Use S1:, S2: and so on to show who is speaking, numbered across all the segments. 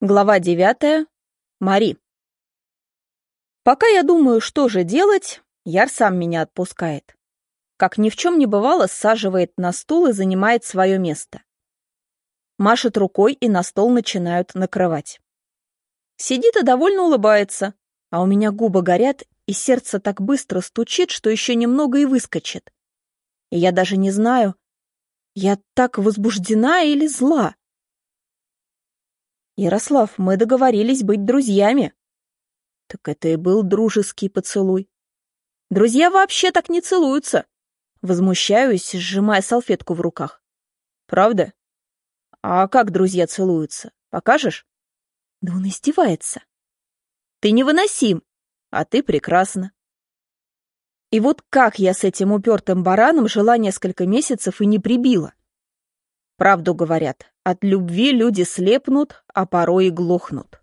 S1: Глава девятая. Мари. Пока я думаю, что же делать, Яр сам меня отпускает. Как ни в чем не бывало, саживает на стул и занимает свое место. Машет рукой, и на стол начинают накрывать. Сидит и довольно улыбается, а у меня губы горят, и сердце так быстро стучит, что еще немного и выскочит. И я даже не знаю, я так возбуждена или зла. «Ярослав, мы договорились быть друзьями». Так это и был дружеский поцелуй. Друзья вообще так не целуются. Возмущаюсь, сжимая салфетку в руках. Правда? А как друзья целуются? Покажешь? Да он издевается. Ты невыносим, а ты прекрасна. И вот как я с этим упертым бараном жила несколько месяцев и не прибила. Правду говорят, от любви люди слепнут, а порой и глохнут.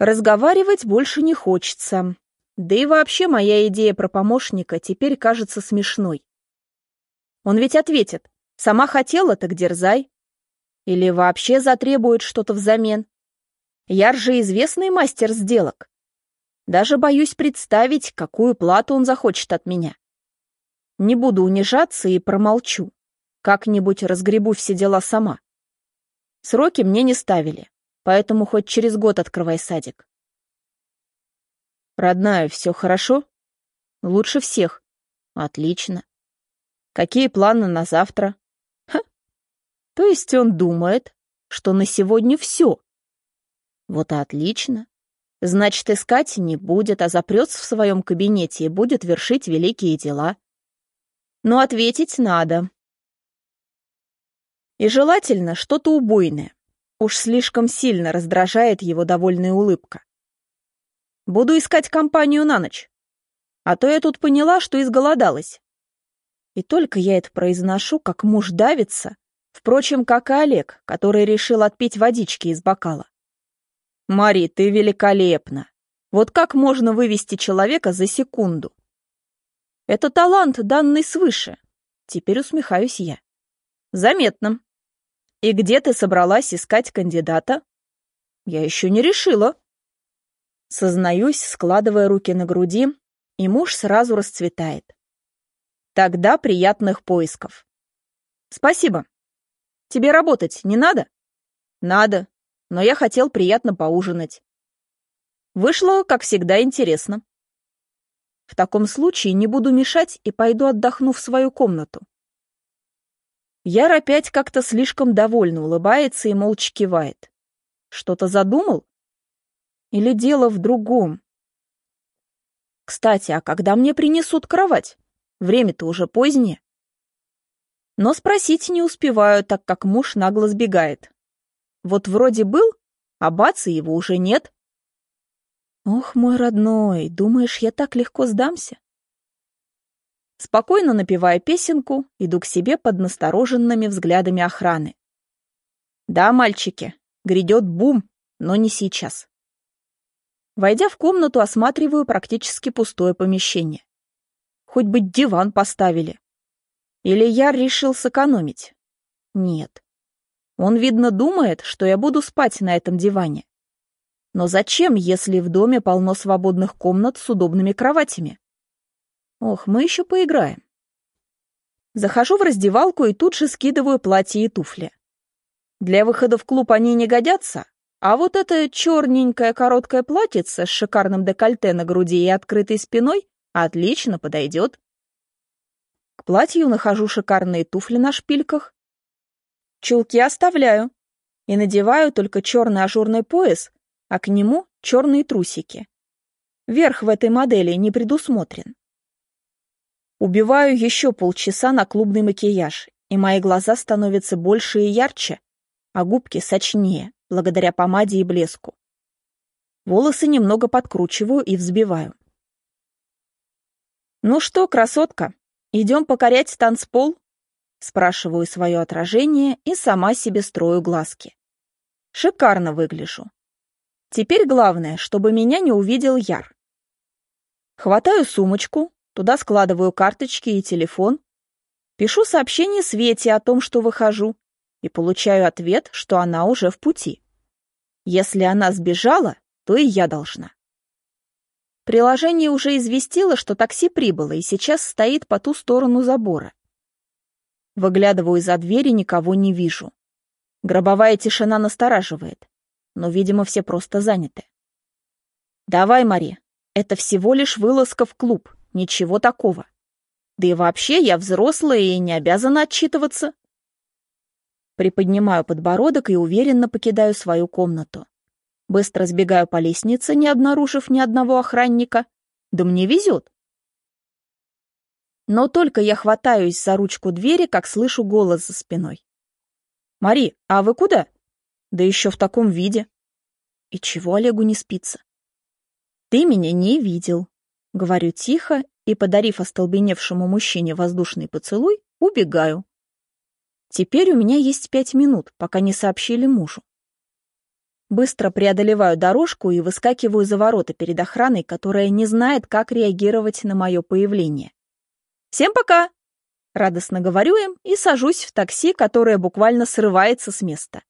S1: Разговаривать больше не хочется. Да и вообще моя идея про помощника теперь кажется смешной. Он ведь ответит, сама хотела, так дерзай. Или вообще затребует что-то взамен. Яр же известный мастер сделок. Даже боюсь представить, какую плату он захочет от меня. Не буду унижаться и промолчу. Как-нибудь разгребу все дела сама. Сроки мне не ставили, поэтому хоть через год открывай садик. Родная, все хорошо? Лучше всех. Отлично. Какие планы на завтра? Ха. То есть он думает, что на сегодня все. Вот и отлично. Значит, искать не будет, а запрется в своем кабинете и будет вершить великие дела. Но ответить надо. И желательно что-то убойное. Уж слишком сильно раздражает его довольная улыбка. Буду искать компанию на ночь. А то я тут поняла, что изголодалась. И только я это произношу, как муж давится, впрочем, как и Олег, который решил отпить водички из бокала. «Мари, ты великолепна! Вот как можно вывести человека за секунду?» «Это талант, данный свыше», — теперь усмехаюсь я. «Заметно. «И где ты собралась искать кандидата?» «Я еще не решила». Сознаюсь, складывая руки на груди, и муж сразу расцветает. «Тогда приятных поисков». «Спасибо. Тебе работать не надо?» «Надо, но я хотел приятно поужинать». Вышло, как всегда, интересно. В таком случае не буду мешать и пойду отдохну в свою комнату. Яр опять как-то слишком довольно улыбается и молча кивает. Что-то задумал? Или дело в другом? Кстати, а когда мне принесут кровать? Время-то уже позднее. Но спросить не успеваю, так как муж нагло сбегает. Вот вроде был, а бац, и его уже нет. Ох, мой родной, думаешь, я так легко сдамся? Спокойно напевая песенку, иду к себе под настороженными взглядами охраны. Да, мальчики, грядет бум, но не сейчас. Войдя в комнату, осматриваю практически пустое помещение. Хоть бы диван поставили. Или я решил сэкономить? Нет. Он, видно, думает, что я буду спать на этом диване. Но зачем, если в доме полно свободных комнат с удобными кроватями? Ох, мы еще поиграем. Захожу в раздевалку и тут же скидываю платье и туфли. Для выхода в клуб они не годятся, а вот это черненькое короткое платьице с шикарным декольте на груди и открытой спиной отлично подойдет. К платью нахожу шикарные туфли на шпильках. Чулки оставляю и надеваю только черный ажурный пояс, а к нему черные трусики. Верх в этой модели не предусмотрен. Убиваю еще полчаса на клубный макияж, и мои глаза становятся больше и ярче, а губки сочнее, благодаря помаде и блеску. Волосы немного подкручиваю и взбиваю. «Ну что, красотка, идем покорять танцпол?» Спрашиваю свое отражение и сама себе строю глазки. Шикарно выгляжу. Теперь главное, чтобы меня не увидел Яр. Хватаю сумочку, Туда складываю карточки и телефон. Пишу сообщение Свете о том, что выхожу, и получаю ответ, что она уже в пути. Если она сбежала, то и я должна. Приложение уже известило, что такси прибыло и сейчас стоит по ту сторону забора. Выглядываю из-за двери, никого не вижу. Гробовая тишина настораживает, но, видимо, все просто заняты. «Давай, Мари, это всего лишь вылазка в клуб, ничего такого. Да и вообще я взрослая и не обязана отчитываться». Приподнимаю подбородок и уверенно покидаю свою комнату. Быстро сбегаю по лестнице, не обнаружив ни одного охранника. Да мне везет. Но только я хватаюсь за ручку двери, как слышу голос за спиной. «Мари, а вы куда?» «Да еще в таком виде». «И чего Олегу не спится?» «Ты меня не видел», — говорю тихо и, подарив остолбеневшему мужчине воздушный поцелуй, убегаю. Теперь у меня есть пять минут, пока не сообщили мужу. Быстро преодолеваю дорожку и выскакиваю за ворота перед охраной, которая не знает, как реагировать на мое появление. «Всем пока!» Радостно говорю им и сажусь в такси, которое буквально срывается с места.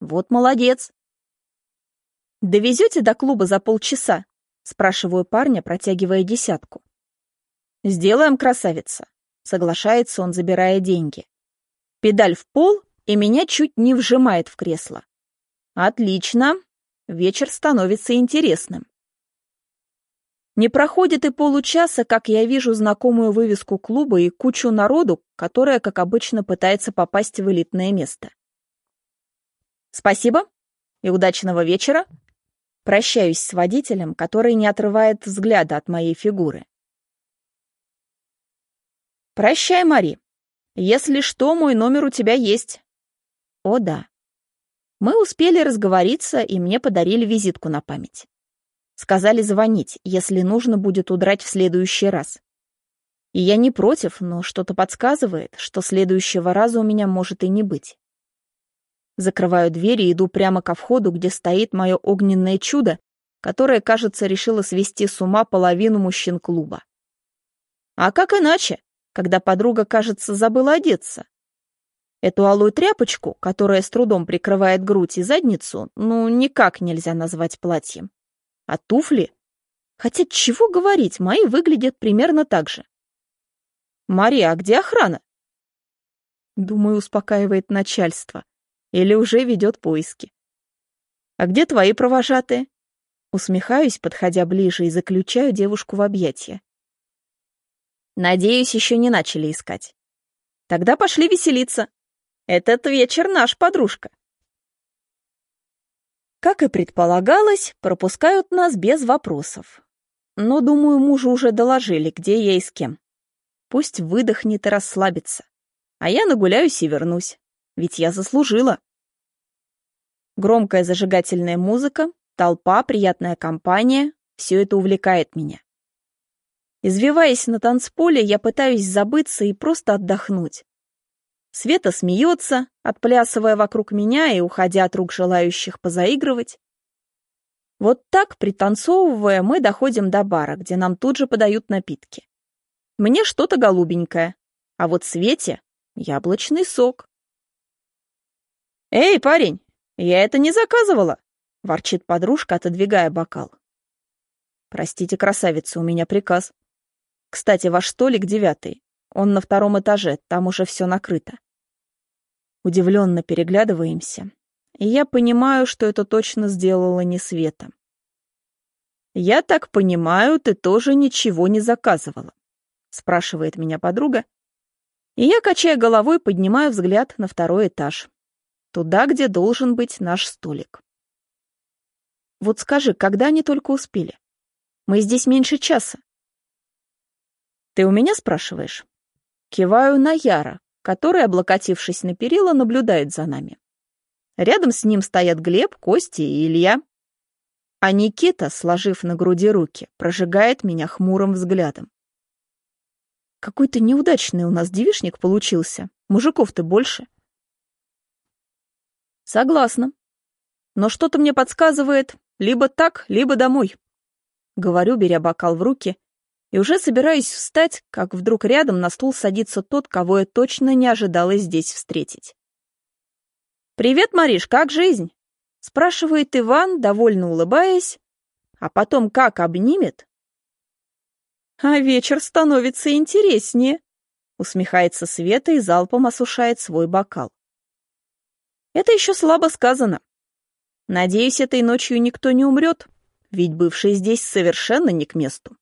S1: Вот молодец. «Довезете до клуба за полчаса?» — спрашиваю парня, протягивая десятку. «Сделаем, красавица», — соглашается он, забирая деньги. Педаль в пол, и меня чуть не вжимает в кресло. «Отлично. Вечер становится интересным». Не проходит и получаса, как я вижу знакомую вывеску клуба и кучу народу, которая, как обычно, пытается попасть в элитное место. Спасибо и удачного вечера. Прощаюсь с водителем, который не отрывает взгляда от моей фигуры. Прощай, Мари. Если что, мой номер у тебя есть. О, да. Мы успели разговориться, и мне подарили визитку на память. Сказали звонить, если нужно будет удрать в следующий раз. И я не против, но что-то подсказывает, что следующего раза у меня может и не быть. Закрываю дверь и иду прямо ко входу, где стоит мое огненное чудо, которое, кажется, решило свести с ума половину мужчин клуба. А как иначе, когда подруга, кажется, забыла одеться? Эту алую тряпочку, которая с трудом прикрывает грудь и задницу, ну, никак нельзя назвать платьем. А туфли? Хотя чего говорить, мои выглядят примерно так же. «Мария, а где охрана?» Думаю, успокаивает начальство. Или уже ведет поиски. «А где твои провожатые?» Усмехаюсь, подходя ближе, и заключаю девушку в объятия. Надеюсь, еще не начали искать. Тогда пошли веселиться. Этот вечер наш, подружка. Как и предполагалось, пропускают нас без вопросов. Но, думаю, мужу уже доложили, где я и с кем. Пусть выдохнет и расслабится. А я нагуляюсь и вернусь. Ведь я заслужила. Громкая зажигательная музыка, толпа, приятная компания — все это увлекает меня. Извиваясь на танцполе, я пытаюсь забыться и просто отдохнуть. Света смеется, отплясывая вокруг меня и уходя от рук желающих позаигрывать. Вот так, пританцовывая, мы доходим до бара, где нам тут же подают напитки. Мне что-то голубенькое, а вот Свете — яблочный сок. «Эй, парень, я это не заказывала!» — ворчит подружка, отодвигая бокал. «Простите, красавица, у меня приказ. Кстати, ваш столик девятый. Он на втором этаже, там уже все накрыто. Удивленно переглядываемся, и я понимаю, что это точно сделала не Света. «Я так понимаю, ты тоже ничего не заказывала?» — спрашивает меня подруга, и я, качая головой, поднимаю взгляд на второй этаж, туда, где должен быть наш столик. Вот скажи, когда они только успели? Мы здесь меньше часа. Ты у меня спрашиваешь? Киваю на Яра, который, облокотившись на перила, наблюдает за нами. Рядом с ним стоят Глеб, Костя и Илья. А Никита, сложив на груди руки, прожигает меня хмурым взглядом. Какой-то неудачный у нас девишник получился. Мужиков-то больше. Согласна. Но что-то мне подсказывает, либо так, либо домой. Говорю, беря бокал в руки и уже собираюсь встать, как вдруг рядом на стул садится тот, кого я точно не ожидала здесь встретить. «Привет, Мариш, как жизнь?» спрашивает Иван, довольно улыбаясь, а потом как обнимет. А вечер становится интереснее, усмехается Света и залпом осушает свой бокал. Это еще слабо сказано. Надеюсь, этой ночью никто не умрет, ведь бывший здесь совершенно не к месту.